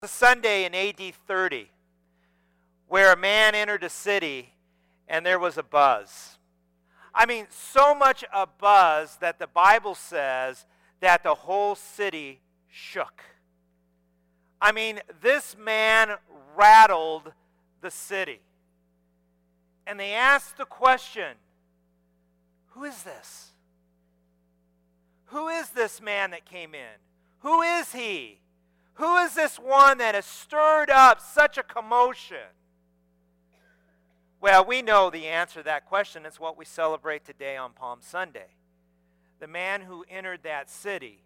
a Sunday in AD 30 where a man entered a city and there was a buzz. I mean, so much a buzz that the Bible says that the whole city shook. I mean, this man rattled the city. And they asked the question Who is this? Who is this man that came in? Who is he? Who is this one that has stirred up such a commotion? Well, we know the answer to that question. It's what we celebrate today on Palm Sunday. The man who entered that city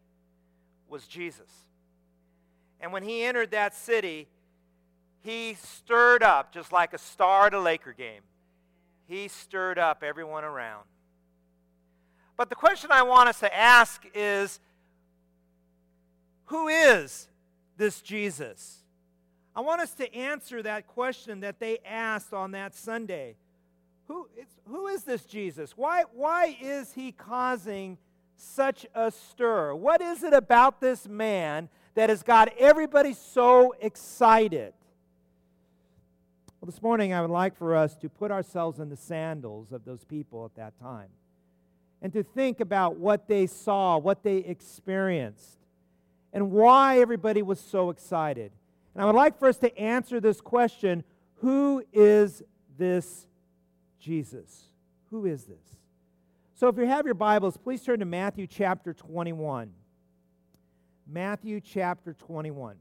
was Jesus. And when he entered that city, he stirred up, just like a star at a Laker game, he stirred up everyone around. But the question I want us to ask is who is this Jesus? I want us to answer that question that they asked on that Sunday. Who, who is this Jesus? Why, why is he causing such a stir? What is it about this man that has got everybody so excited? Well, this morning I would like for us to put ourselves in the sandals of those people at that time and to think about what they saw, what they experienced and why everybody was so excited. And I would like for us to answer this question Who is this Jesus? Who is this? So if you have your Bibles, please turn to Matthew chapter 21. Matthew chapter 21.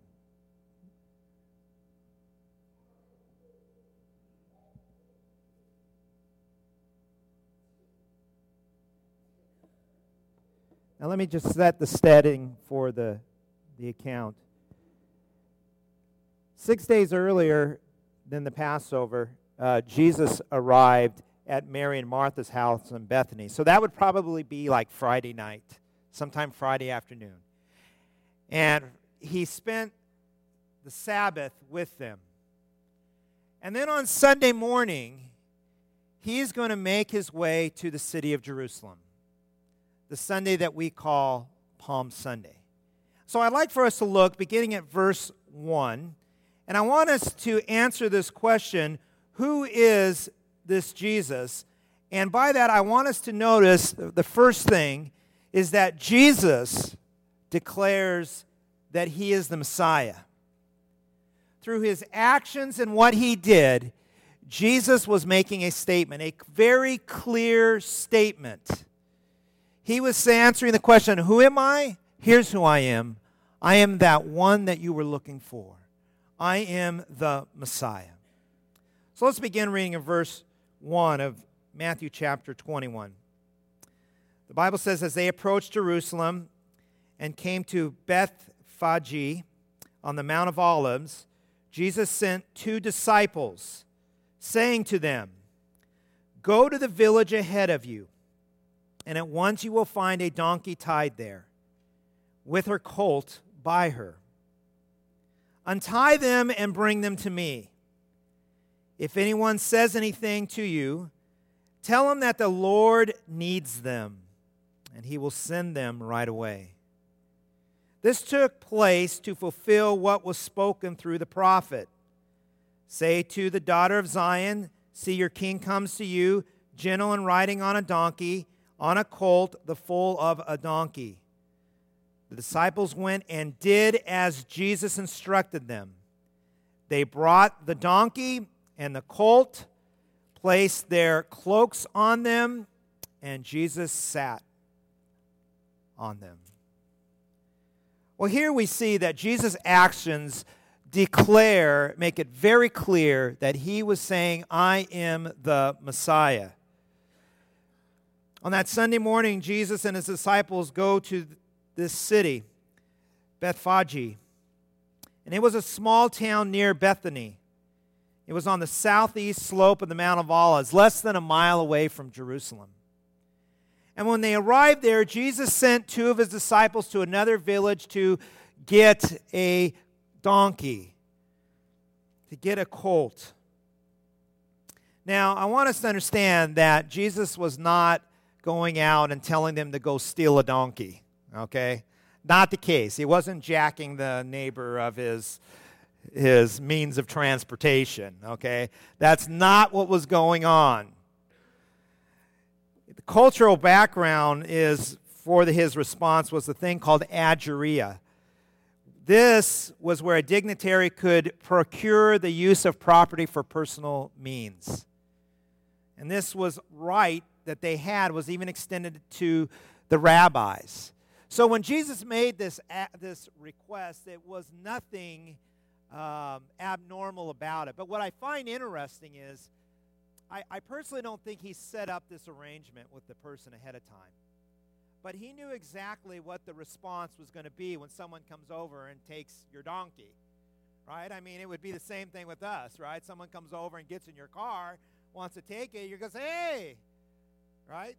Now, let me just set the setting for the the account. Six days earlier than the Passover, uh, Jesus arrived at Mary and Martha's house in Bethany. So that would probably be like Friday night, sometime Friday afternoon. And he spent the Sabbath with them. And then on Sunday morning, he's going to make his way to the city of Jerusalem, the Sunday that we call Palm Sunday. So I'd like for us to look beginning at verse 1. And I want us to answer this question who is this Jesus? And by that, I want us to notice the first thing is that Jesus declares that he is the Messiah. Through his actions and what he did, Jesus was making a statement, a very clear statement. He was answering the question, Who am I? Here's who I am. I am that one that you were looking for. I am the Messiah. So let's begin reading in verse 1 of Matthew chapter 21. The Bible says, As they approached Jerusalem and came to Bethphage on the Mount of Olives, Jesus sent two disciples, saying to them, Go to the village ahead of you, and at once you will find a donkey tied there, with her colt by her. Untie them and bring them to me. If anyone says anything to you, tell him that the Lord needs them, and he will send them right away. This took place to fulfill what was spoken through the prophet. Say to the daughter of Zion, See, your king comes to you, gentle and riding on a donkey, on a colt, the foal of a donkey. The disciples went and did as Jesus instructed them. They brought the donkey and the colt, placed their cloaks on them, and Jesus sat on them. Well, here we see that Jesus' actions declare, make it very clear that he was saying, I am the Messiah. On that Sunday morning, Jesus and his disciples go to this city, Bethphage. And it was a small town near Bethany. It was on the southeast slope of the Mount of Olives, less than a mile away from Jerusalem. And when they arrived there, Jesus sent two of his disciples to another village to get a donkey, to get a colt. Now, I want us to understand that Jesus was not going out and telling them to go steal a donkey okay? Not the case. He wasn't jacking the neighbor of his his means of transportation, okay? That's not what was going on. The cultural background is for the, his response was the thing called angaria. This was where a dignitary could procure the use of property for personal means. And this was right that they had was even extended to the rabbis. So when Jesus made this, this request, it was nothing um, abnormal about it. But what I find interesting is I, I personally don't think he set up this arrangement with the person ahead of time. But he knew exactly what the response was going to be when someone comes over and takes your donkey. Right? I mean, it would be the same thing with us, right? Someone comes over and gets in your car, wants to take it, you're going to say, hey, right?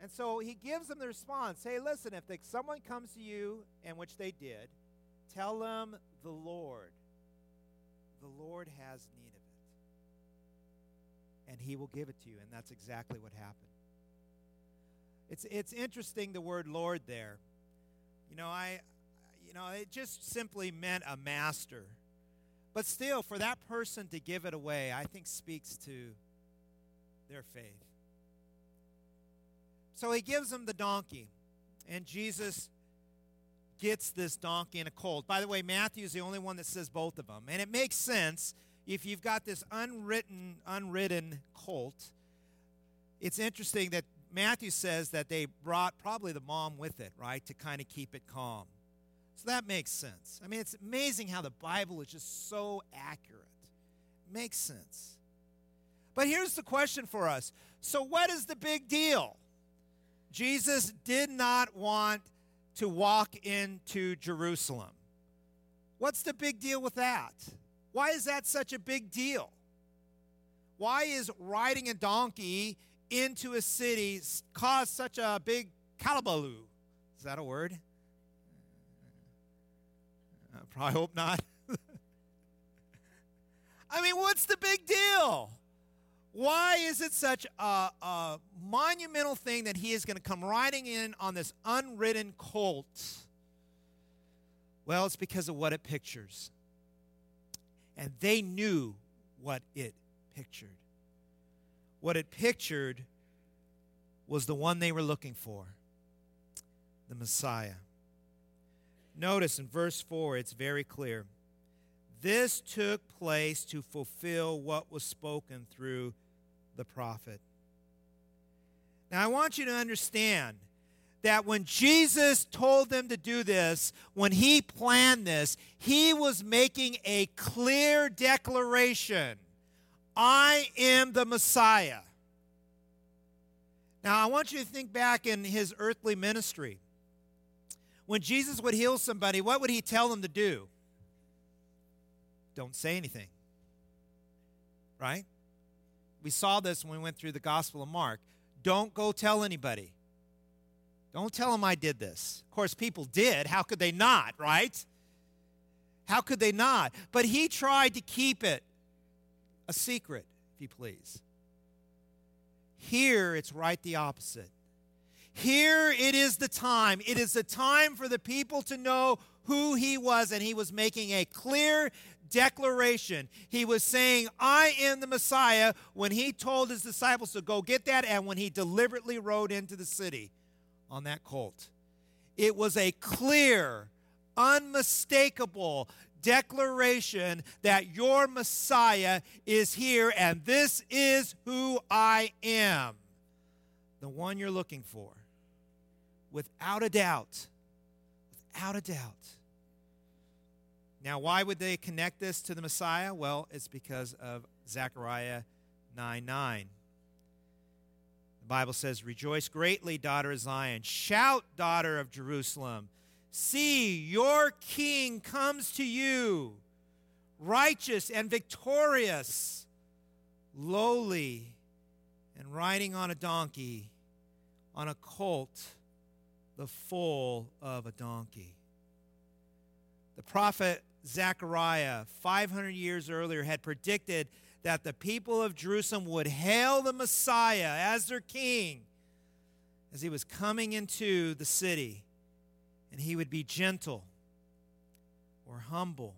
And so he gives them the response Hey, listen, if someone comes to you, and which they did, tell them the Lord. The Lord has need of it. And he will give it to you. And that's exactly what happened. It's, it's interesting the word Lord there. You know, I, you know, it just simply meant a master. But still, for that person to give it away, I think speaks to their faith. So he gives them the donkey, and Jesus gets this donkey and a colt. By the way, Matthew is the only one that says both of them. And it makes sense if you've got this unwritten, unridden colt. It's interesting that Matthew says that they brought probably the mom with it, right, to kind of keep it calm. So that makes sense. I mean, it's amazing how the Bible is just so accurate. Makes sense. But here's the question for us. So, what is the big deal? Jesus did not want to walk into Jerusalem. What's the big deal with that? Why is that such a big deal? Why is riding a donkey into a city cause such a big calabaloo? Is that a word? I probably hope not. I mean, what's the big deal? Why is it such a, a monumental thing that he is going to come riding in on this unridden colt? Well, it's because of what it pictures. And they knew what it pictured. What it pictured was the one they were looking for the Messiah. Notice in verse 4, it's very clear. This took place to fulfill what was spoken through the prophet. Now, I want you to understand that when Jesus told them to do this, when he planned this, he was making a clear declaration I am the Messiah. Now, I want you to think back in his earthly ministry. When Jesus would heal somebody, what would he tell them to do? Don't say anything. Right? We saw this when we went through the Gospel of Mark. Don't go tell anybody. Don't tell them I did this. Of course, people did. How could they not, right? How could they not? But he tried to keep it a secret, if you please. Here, it's right the opposite. Here it is the time. It is the time for the people to know who he was, and he was making a clear declaration. He was saying, I am the Messiah when he told his disciples to go get that and when he deliberately rode into the city on that colt. It was a clear, unmistakable declaration that your Messiah is here and this is who I am. The one you're looking for. Without a doubt. Without a doubt. Now, why would they connect this to the Messiah? Well, it's because of Zechariah 9 9. The Bible says, Rejoice greatly, daughter of Zion. Shout, daughter of Jerusalem. See, your king comes to you, righteous and victorious, lowly, and riding on a donkey, on a colt, the foal of a donkey. The prophet Zechariah, 500 years earlier, had predicted that the people of Jerusalem would hail the Messiah as their king as he was coming into the city, and he would be gentle, or humble.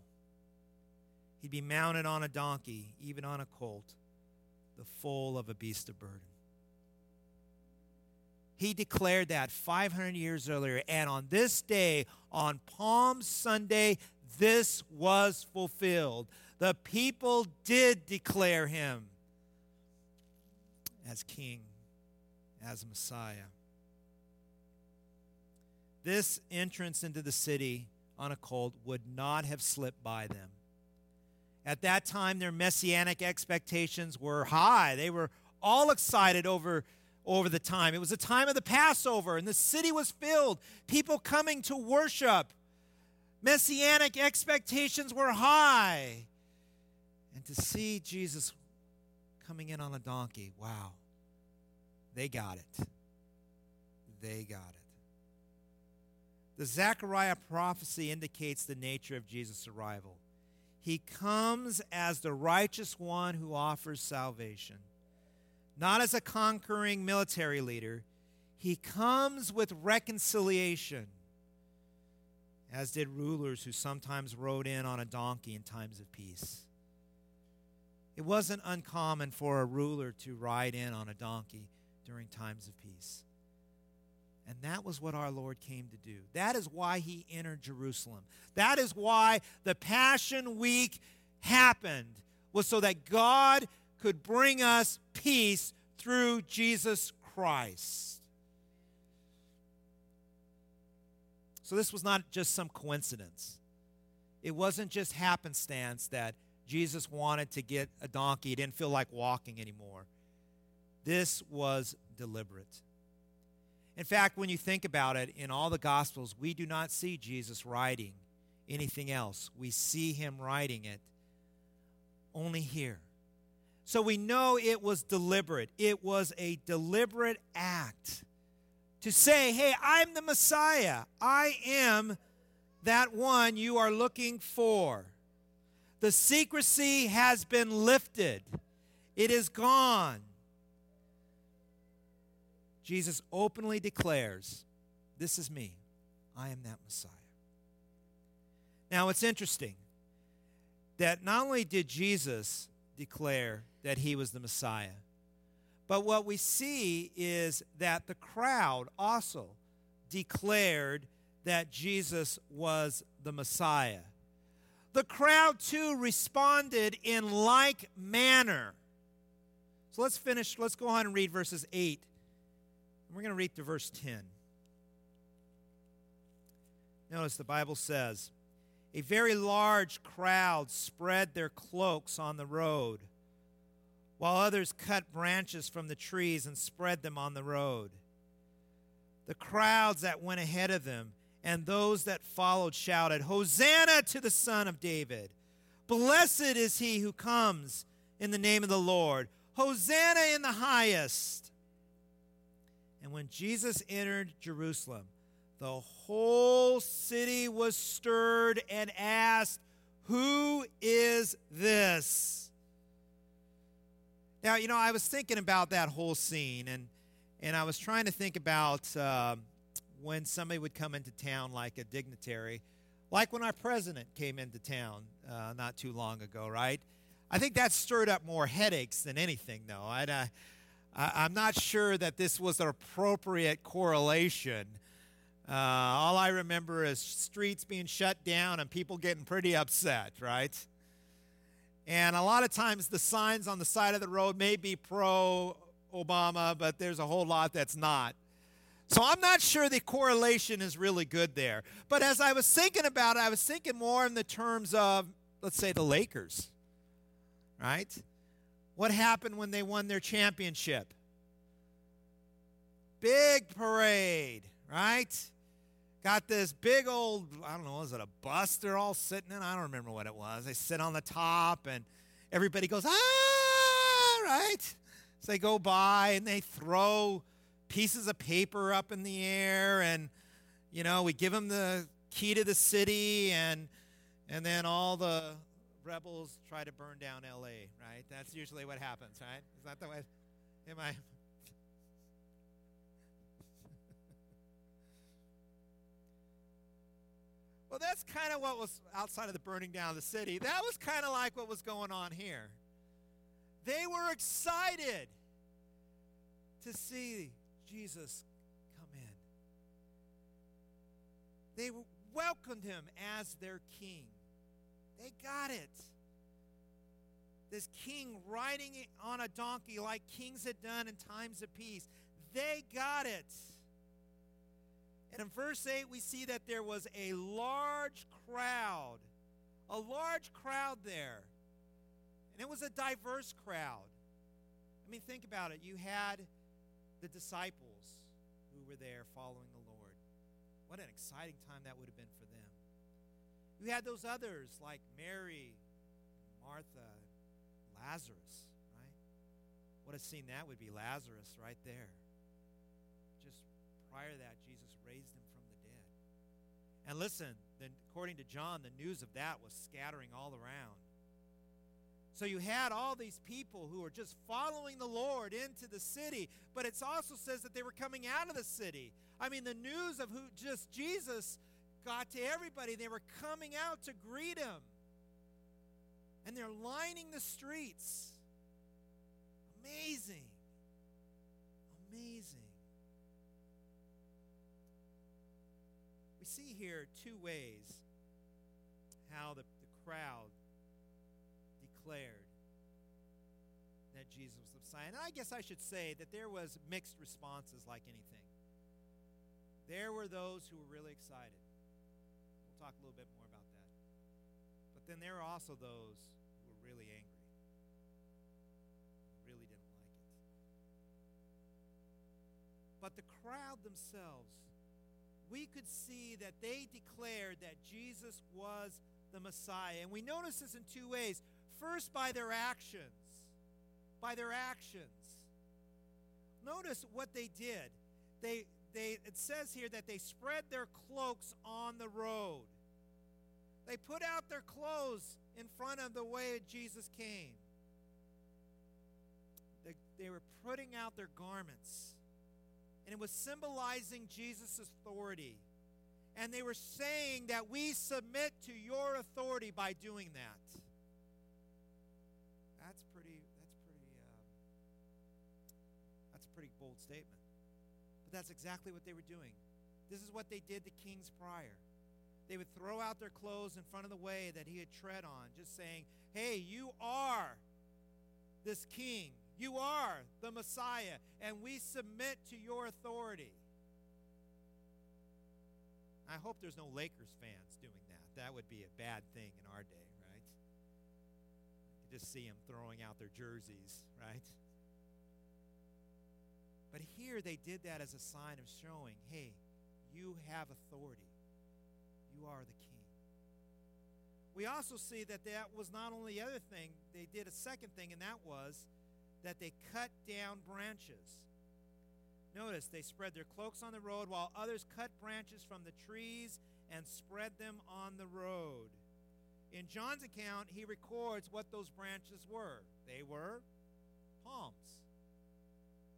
He'd be mounted on a donkey, even on a colt, the foal of a beast of burden. He declared that 500 years earlier. And on this day, on Palm Sunday, this was fulfilled. The people did declare him as king, as Messiah. This entrance into the city on a colt would not have slipped by them. At that time, their messianic expectations were high. They were all excited over over the time. It was a time of the Passover, and the city was filled, people coming to worship. Messianic expectations were high. And to see Jesus coming in on a donkey, wow, they got it. They got it. The Zechariah prophecy indicates the nature of Jesus' arrival. He comes as the righteous one who offers salvation not as a conquering military leader. He comes with reconciliation, as did rulers who sometimes rode in on a donkey in times of peace. It wasn't uncommon for a ruler to ride in on a donkey during times of peace. And that was what our Lord came to do. That is why he entered Jerusalem. That is why the Passion Week happened, was so that God could bring us peace through Jesus Christ. So this was not just some coincidence. It wasn't just happenstance that Jesus wanted to get a donkey. He didn't feel like walking anymore. This was deliberate. In fact, when you think about it, in all the Gospels, we do not see Jesus riding anything else. We see him riding it only here. So we know it was deliberate. It was a deliberate act to say, hey, I'm the Messiah. I am that one you are looking for. The secrecy has been lifted, it is gone. Jesus openly declares, This is me. I am that Messiah. Now, it's interesting that not only did Jesus declare that he was the Messiah. But what we see is that the crowd also declared that Jesus was the Messiah. The crowd too responded in like manner. So let's finish, let's go on and read verses 8. We're going to read to verse 10. Notice the Bible says, A very large crowd spread their cloaks on the road while others cut branches from the trees and spread them on the road. The crowds that went ahead of them and those that followed shouted, Hosanna to the Son of David! Blessed is he who comes in the name of the Lord! Hosanna in the highest! And when Jesus entered Jerusalem, the whole city was stirred and asked, Who is this? Now, you know, I was thinking about that whole scene, and and I was trying to think about uh, when somebody would come into town, like a dignitary, like when our president came into town uh, not too long ago, right? I think that stirred up more headaches than anything, though. I'd, uh, I, am not sure that this was an appropriate correlation. Uh, all I remember is streets being shut down and people getting pretty upset, right? And a lot of times the signs on the side of the road may be pro Obama, but there's a whole lot that's not. So I'm not sure the correlation is really good there. But as I was thinking about it, I was thinking more in the terms of, let's say, the Lakers, right? What happened when they won their championship? Big parade, right? Got this big old, I don't know, is it a bus they're all sitting in? I don't remember what it was. They sit on the top and everybody goes, ah, right? So they go by and they throw pieces of paper up in the air and, you know, we give them the key to the city and, and then all the rebels try to burn down LA, right? That's usually what happens, right? Is that the way? Am I Well, that's kind of what was outside of the burning down of the city. That was kind of like what was going on here. They were excited to see Jesus come in. They welcomed him as their king. They got it. This king riding on a donkey like kings had done in times of peace. They got it. And in verse 8, we see that there was a large crowd. A large crowd there. And it was a diverse crowd. I mean, think about it. You had the disciples who were there following the Lord. What an exciting time that would have been for them. You had those others like Mary, Martha, Lazarus, right? What a scene that would be. Lazarus right there. Just prior to that, Jesus raised him from the dead. And listen, then according to John, the news of that was scattering all around. So you had all these people who were just following the Lord into the city, but it also says that they were coming out of the city. I mean, the news of who just Jesus got to everybody. They were coming out to greet him. And they're lining the streets. Amazing. Amazing. See here two ways how the, the crowd declared that Jesus was the Messiah. And I guess I should say that there was mixed responses like anything. There were those who were really excited. We'll talk a little bit more about that. But then there are also those who were really angry. Really didn't like it. But the crowd themselves, we could see that they declared that Jesus was the Messiah. And we notice this in two ways. First, by their actions. By their actions. Notice what they did. They, they, it says here that they spread their cloaks on the road. They put out their clothes in front of the way Jesus came. They, they were putting out their garments. And it was symbolizing Jesus' authority. And they were saying that we submit to your authority by doing that. That's pretty, that's pretty, um, that's a pretty bold statement. But that's exactly what they were doing. This is what they did to kings prior. They would throw out their clothes in front of the way that he had tread on, just saying, Hey, you are this king. You are the Messiah, and we submit to your authority. I hope there's no Lakers fans doing that. That would be a bad thing in our day, right? You just see them throwing out their jerseys, right? But here they did that as a sign of showing, hey, you have authority. You are the king. We also see that that was not only the other thing, they did a second thing, and that was that they cut down branches. Notice they spread their cloaks on the road while others cut branches from the trees and spread them on the road. In John's account, he records what those branches were. They were palms,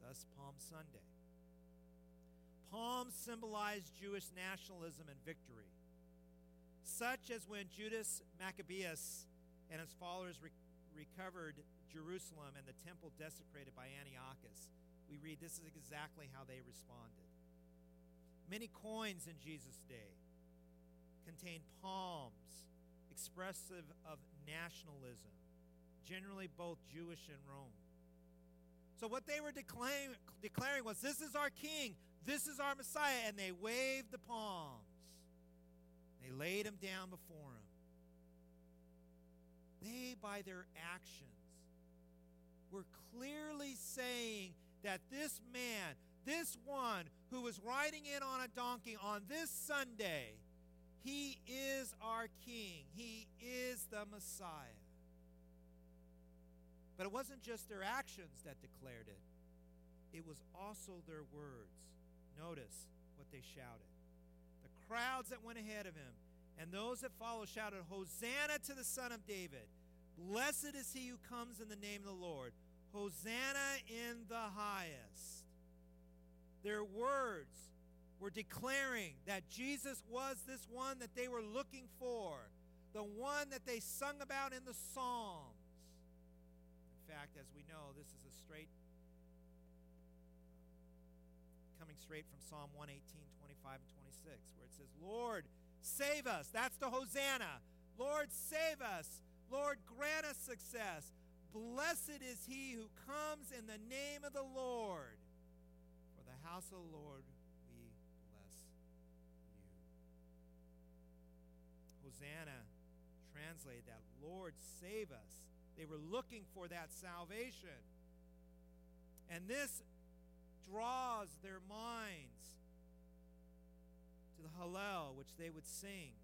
thus Palm Sunday. Palms symbolize Jewish nationalism and victory, such as when Judas Maccabeus and his followers re- recovered Jerusalem and the temple desecrated by Antiochus we read this is exactly how they responded. Many coins in Jesus' day contained palms expressive of nationalism, generally both Jewish and Rome. So, what they were declaring, declaring was, This is our king, this is our Messiah, and they waved the palms. They laid him down before him. They, by their actions, were clearly saying that this man, this one who was riding in on a donkey on this Sunday, he is our king. He is the Messiah. But it wasn't just their actions that declared it, it was also their words. Notice what they shouted. The crowds that went ahead of him and those that followed shouted, Hosanna to the Son of David! Blessed is he who comes in the name of the Lord! Hosanna in the highest. Their words were declaring that Jesus was this one that they were looking for, the one that they sung about in the Psalms. In fact, as we know, this is a straight coming straight from Psalm 118, 25, and 26, where it says, Lord, save us. That's the Hosanna. Lord, save us. Lord, grant us success. Blessed is he who comes in the name of the Lord. For the house of the Lord we bless you. Hosanna translated that, Lord, save us. They were looking for that salvation. And this draws their minds to the Hallel, which they would sing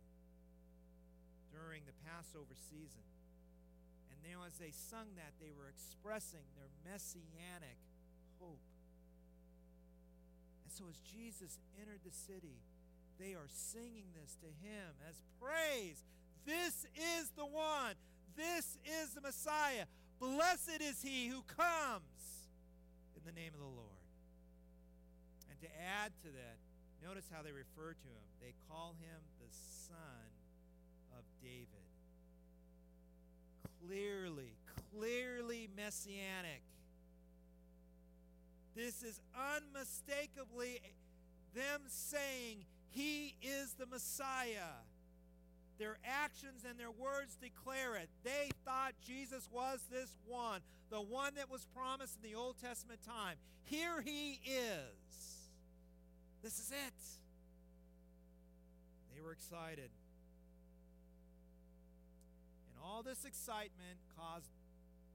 during the Passover season. And as they sung that, they were expressing their messianic hope. And so, as Jesus entered the city, they are singing this to him as praise. This is the one. This is the Messiah. Blessed is he who comes in the name of the Lord. And to add to that, notice how they refer to him. They call him the Son of David. Clearly, clearly messianic. This is unmistakably them saying he is the Messiah. Their actions and their words declare it. They thought Jesus was this one, the one that was promised in the Old Testament time. Here he is. This is it. They were excited. All this excitement caused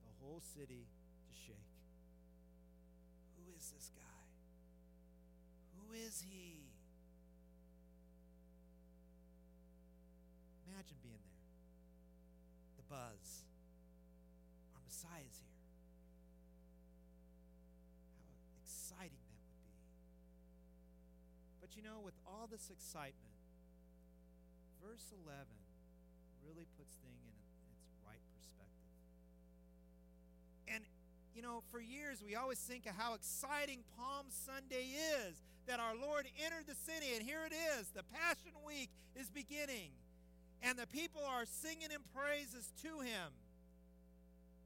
the whole city to shake. Who is this guy? Who is he? Imagine being there. The buzz. Our Messiah is here. How exciting that would be. But you know, with all this excitement, verse 11 really puts things in you know, for years we always think of how exciting Palm Sunday is that our Lord entered the city, and here it is. The Passion Week is beginning and the people are singing in praises to him.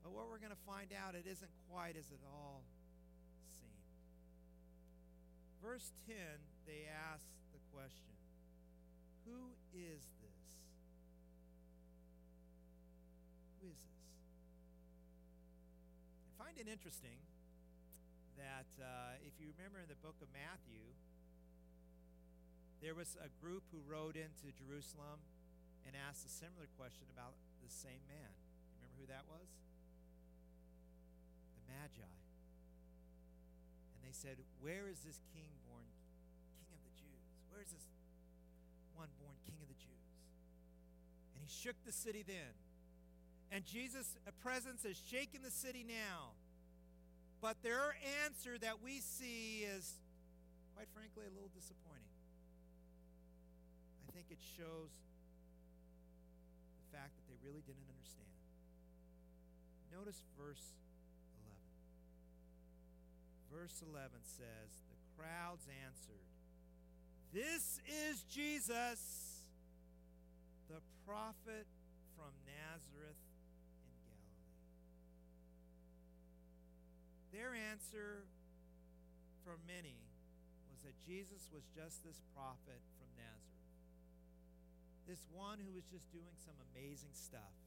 But what we're going to find out, it isn't quite as it all seemed. Verse 10, they ask the question Who is this? Who is this? Find it interesting that uh, if you remember in the book of Matthew, there was a group who rode into Jerusalem and asked a similar question about the same man. You remember who that was? The Magi. And they said, Where is this king born, king of the Jews? Where is this one born king of the Jews? And he shook the city then. And Jesus' presence is shaking the city now. But their answer that we see is, quite frankly, a little disappointing. I think it shows the fact that they really didn't understand. Notice verse 11. Verse 11 says, The crowds answered, This is Jesus, the prophet from Nazareth Their answer for many was that Jesus was just this prophet from Nazareth this one who was just doing some amazing stuff.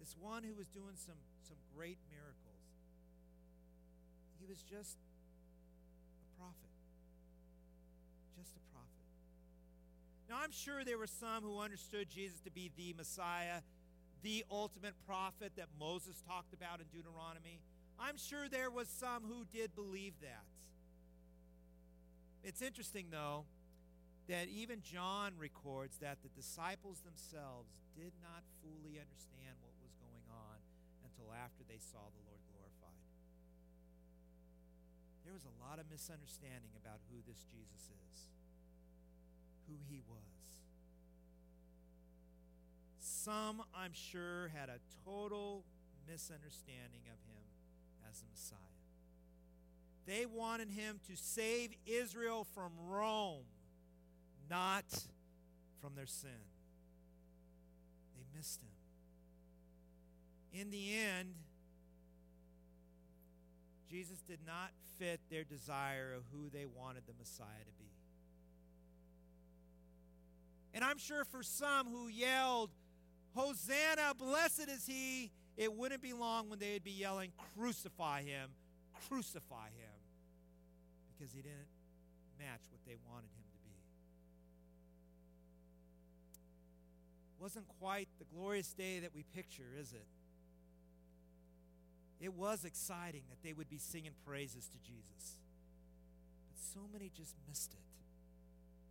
This one who was doing some, some great miracles. He was just a prophet. Just a prophet. Now, I'm sure there were some who understood Jesus to be the Messiah, the ultimate prophet that Moses talked about in Deuteronomy. I'm sure there was some who did believe that. It's interesting, though, that even John records that the disciples themselves did not fully understand what was going on until after they saw the Lord glorified. There was a lot of misunderstanding about who this Jesus is, who he was. Some, I'm sure, had a total misunderstanding of him as the Messiah. They wanted him to save Israel from Rome, not from their sin. They missed him. In the end, Jesus did not fit their desire of who they wanted the Messiah to be. And I'm sure for some who yelled, Hosanna, blessed is he, it wouldn't be long when they'd be yelling, Crucify him, crucify him, because he didn't match what they wanted him to be. Wasn't quite the glorious day that we picture, is it? It was exciting that they would be singing praises to Jesus. But so many just missed it.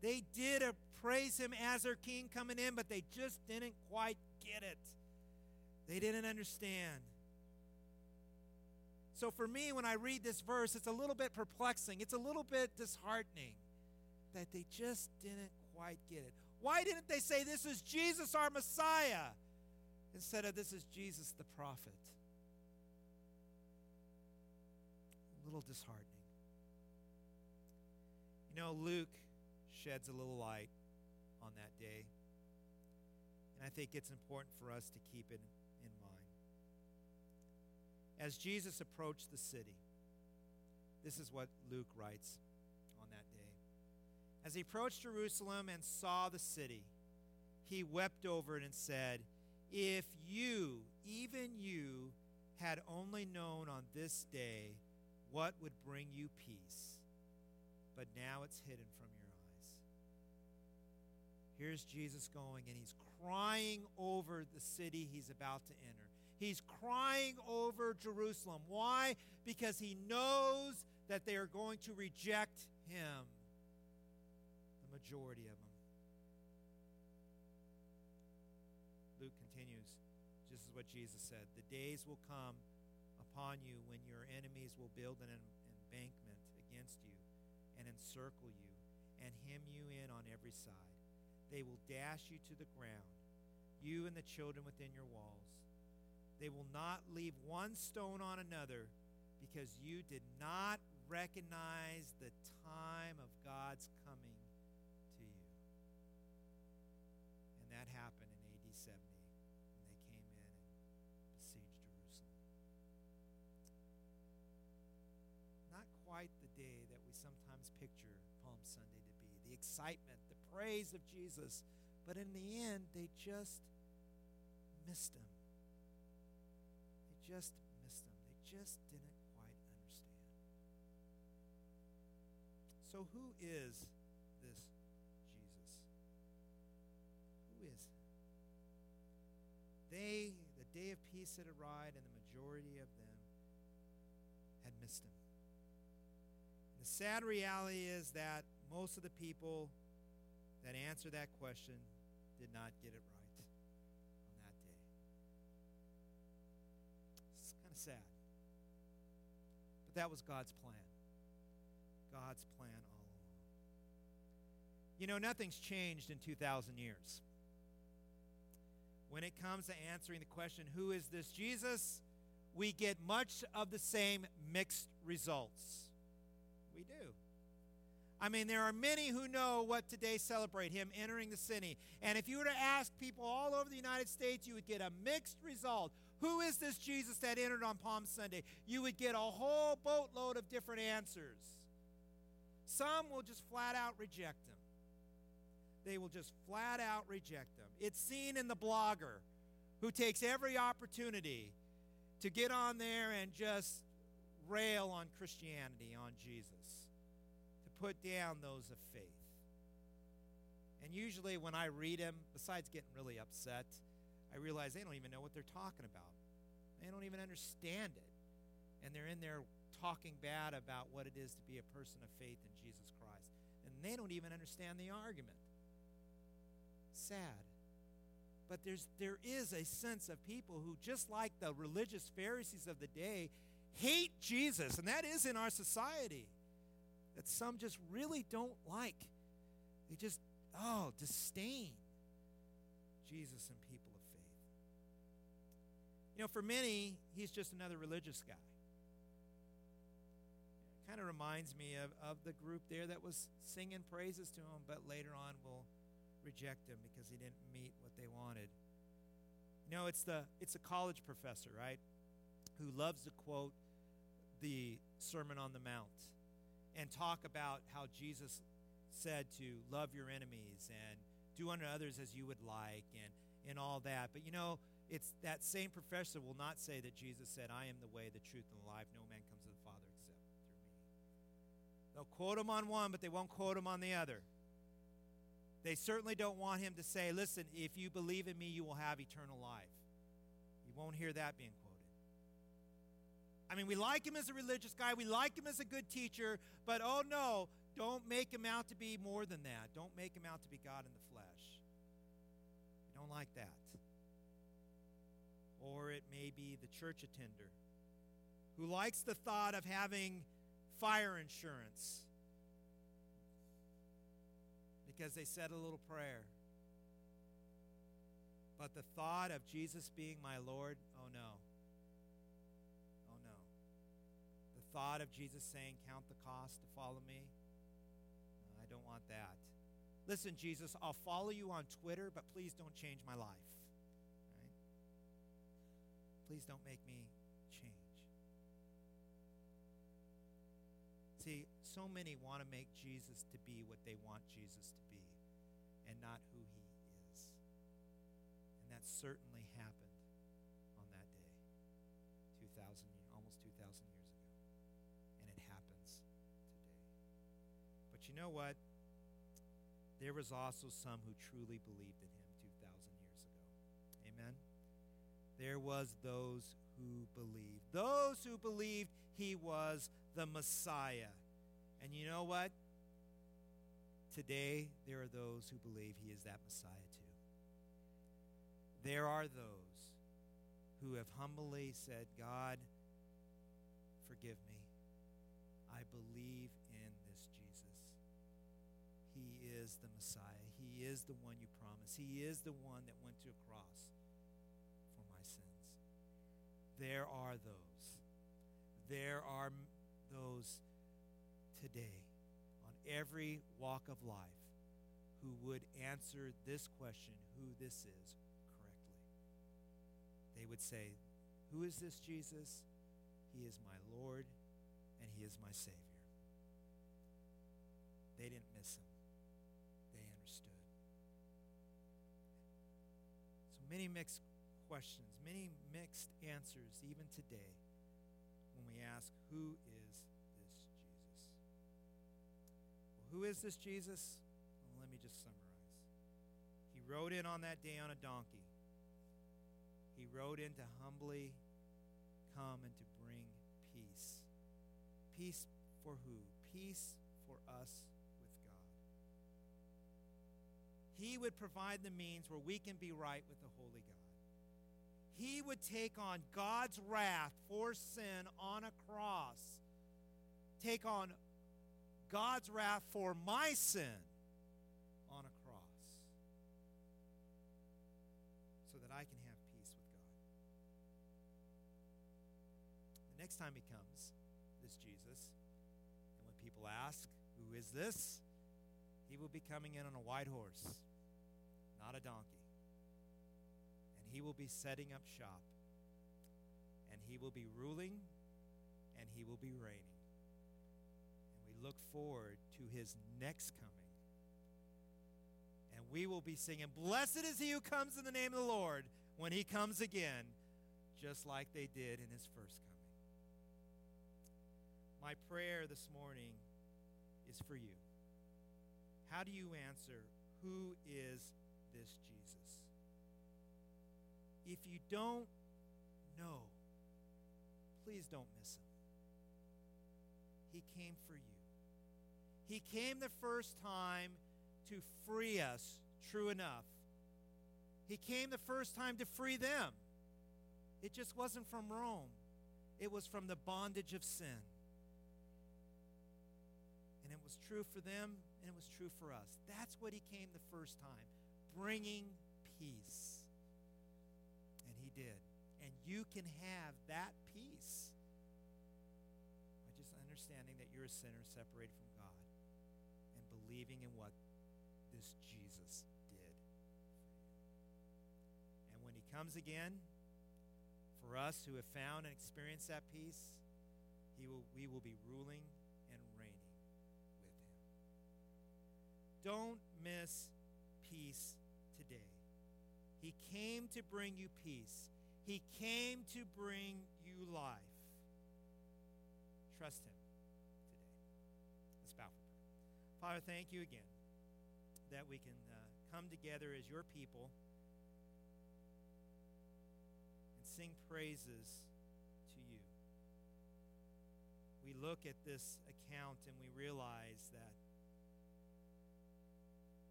They did praise him as their king coming in, but they just didn't quite get it. They didn't understand. So for me, when I read this verse, it's a little bit perplexing. It's a little bit disheartening that they just didn't quite get it. Why didn't they say, This is Jesus, our Messiah, instead of This is Jesus, the prophet? A little disheartening. You know, Luke sheds a little light on that day. And I think it's important for us to keep it. As Jesus approached the city, this is what Luke writes on that day. As he approached Jerusalem and saw the city, he wept over it and said, If you, even you, had only known on this day what would bring you peace? But now it's hidden from your eyes. Here's Jesus going, and he's crying over the city he's about to enter. He's crying over Jerusalem. Why? Because he knows that they are going to reject him, the majority of them. Luke continues, just as what Jesus said the days will come upon you when your enemies will build an embankment against you and encircle you and hem you in on every side. They will dash you to the ground, you and the children within your walls. They will not leave one stone on another because you did not recognize the time of God's coming to you. And that happened in AD 70. when they came in and besieged Jerusalem. Not quite the day that we sometimes picture Palm Sunday to be the excitement, the praise of Jesus. But in the end, they just missed him. Just missed them. They just didn't quite understand. So, who is this Jesus? Who is he? They, the day of peace had arrived, and the majority of them had missed him. The sad reality is that most of the people that answered that question did not get it right that was God's plan. God's plan all along. You know, nothing's changed in 2,000 years. When it comes to answering the question, who is this Jesus? We get much of the same mixed results. We do. I mean, there are many who know what today celebrate him entering the city. And if you were to ask people all over the United States, you would get a mixed result. Who is this Jesus that entered on Palm Sunday? You would get a whole boatload of different answers. Some will just flat out reject him. They will just flat out reject him. It's seen in the blogger who takes every opportunity to get on there and just rail on Christianity, on Jesus, to put down those of faith. And usually, when I read them, besides getting really upset, I realize they don't even know what they're talking about. They don't even understand it. And they're in there talking bad about what it is to be a person of faith in Jesus Christ. And they don't even understand the argument. Sad. But there's, there is a sense of people who, just like the religious Pharisees of the day, hate Jesus, and that is in our society. That some just really don't like. They just, oh, disdain Jesus and. You know, for many, he's just another religious guy. kind of reminds me of, of the group there that was singing praises to him, but later on will reject him because he didn't meet what they wanted. You know, it's the it's a college professor, right? Who loves to quote the Sermon on the Mount and talk about how Jesus said to love your enemies and do unto others as you would like and, and all that. But you know, it's that same professor will not say that Jesus said, I am the way, the truth, and the life. No man comes to the Father except through me. They'll quote him on one, but they won't quote him on the other. They certainly don't want him to say, Listen, if you believe in me, you will have eternal life. You won't hear that being quoted. I mean, we like him as a religious guy, we like him as a good teacher, but oh no, don't make him out to be more than that. Don't make him out to be God in the flesh. We don't like that. Or it may be the church attender who likes the thought of having fire insurance because they said a little prayer. But the thought of Jesus being my Lord, oh no. Oh no. The thought of Jesus saying, Count the cost to follow me, I don't want that. Listen, Jesus, I'll follow you on Twitter, but please don't change my life. Please don't make me change. See, so many want to make Jesus to be what they want Jesus to be and not who he is. And that certainly happened on that day, 2,000, almost 2,000 years ago. And it happens today. But you know what? There was also some who truly believed in him There was those who believed. Those who believed he was the Messiah. And you know what? Today, there are those who believe he is that Messiah too. There are those who have humbly said, God, forgive me. I believe in this Jesus. He is the Messiah. He is the one you promised. He is the one that went to a cross. There are those. There are those today on every walk of life who would answer this question, who this is, correctly. They would say, Who is this Jesus? He is my Lord and He is my Savior. They didn't miss Him, they understood. So many mixed questions, many mixed answers, even today, when we ask, Who is this Jesus? Well, who is this Jesus? Well, let me just summarize. He rode in on that day on a donkey. He rode in to humbly come and to bring peace. Peace for who? Peace for us with God. He would provide the means where we can be right with the Holy God. He would take on God's wrath for sin on a cross, take on God's wrath for my sin on a cross so that I can have peace with God. The next time he comes, this Jesus, and when people ask, Who is this? He will be coming in on a white horse, not a donkey. He will be setting up shop. And he will be ruling and he will be reigning And we look forward to his next coming. And we will be singing, Blessed is he who comes in the name of the Lord when he comes again, just like they did in his first coming. My prayer this morning is for you. How do you answer, Who is this Jesus? If you don't know, please don't miss him. He came for you. He came the first time to free us, true enough. He came the first time to free them. It just wasn't from Rome, it was from the bondage of sin. And it was true for them, and it was true for us. That's what he came the first time, bringing peace. And did. And you can have that peace by just understanding that you're a sinner separated from God and believing in what this Jesus did. And when he comes again, for us who have found and experienced that peace, he will, we will be ruling and reigning with him. Don't miss peace. He came to bring you peace. He came to bring you life. Trust him today. Let's bow for prayer. Father, thank you again that we can uh, come together as your people and sing praises to you. We look at this account and we realize that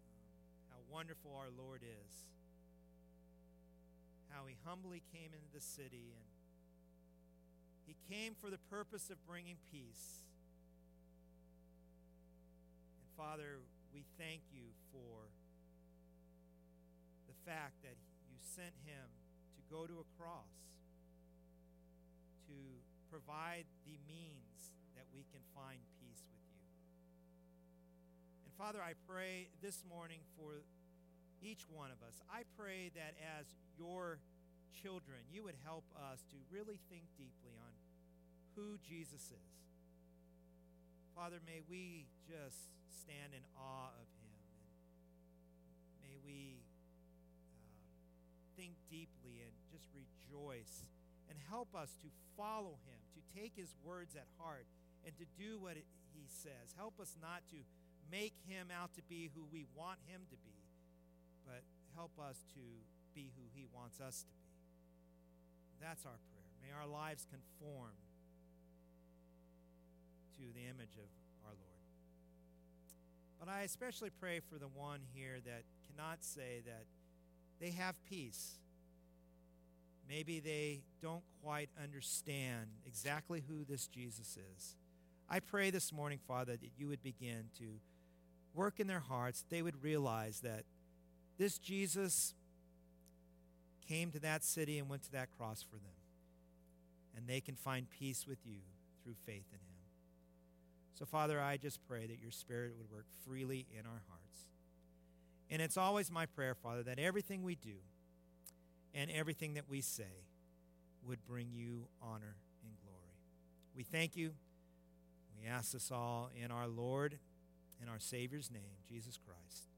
um, how wonderful our Lord is, how he humbly came into the city and he came for the purpose of bringing peace. And Father, we thank you for the fact that you sent him to go to a cross to provide the means that we can find peace with you. And Father, I pray this morning for each one of us. I pray that as your children, you would help us to really think deeply on who Jesus is. Father, may we just stand in awe of him. And may we uh, think deeply and just rejoice and help us to follow him, to take his words at heart, and to do what it, he says. Help us not to make him out to be who we want him to be, but help us to be who he wants us to be. That's our prayer. May our lives conform to the image of our Lord. But I especially pray for the one here that cannot say that they have peace. Maybe they don't quite understand exactly who this Jesus is. I pray this morning, Father, that you would begin to work in their hearts. They would realize that this Jesus came to that city and went to that cross for them. And they can find peace with you through faith in him. So, Father, I just pray that your Spirit would work freely in our hearts. And it's always my prayer, Father, that everything we do and everything that we say would bring you honor and glory. We thank you. We ask this all in our Lord and our Savior's name, Jesus Christ.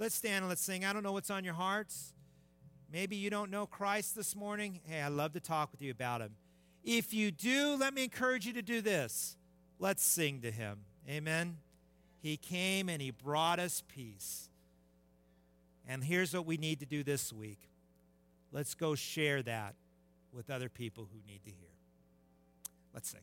Let's stand and let's sing. I don't know what's on your hearts. Maybe you don't know Christ this morning. Hey, I'd love to talk with you about him. If you do, let me encourage you to do this. Let's sing to him. Amen. He came and he brought us peace. And here's what we need to do this week let's go share that with other people who need to hear. Let's sing.